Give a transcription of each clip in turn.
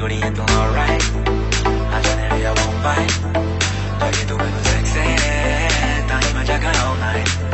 goodie and doing alright. Don't alright. if I won't fight. But you do it with sexy. Time I all night.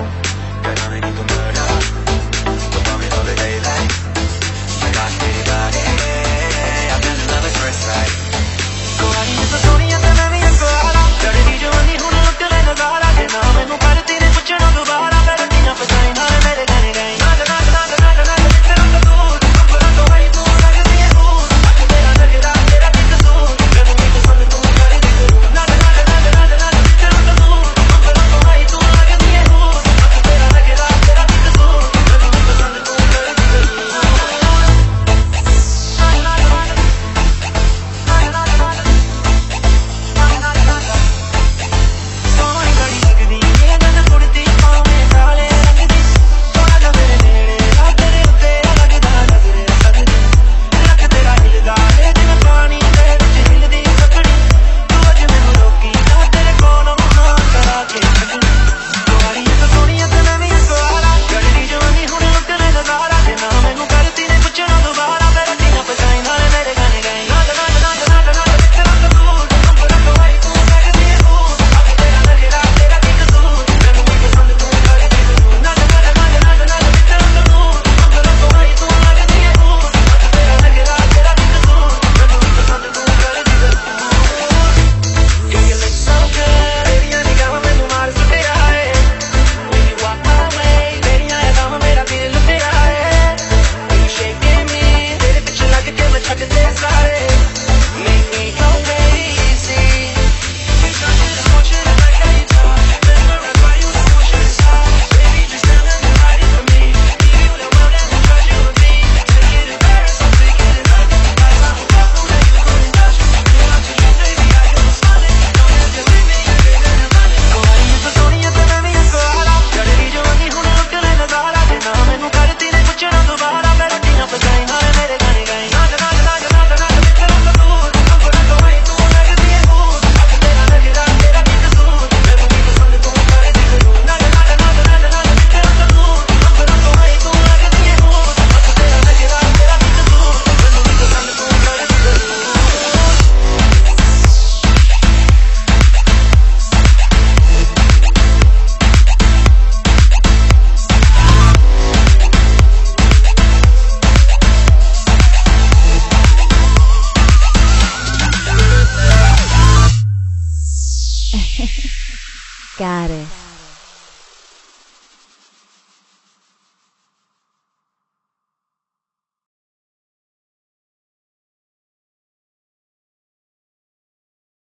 Cara.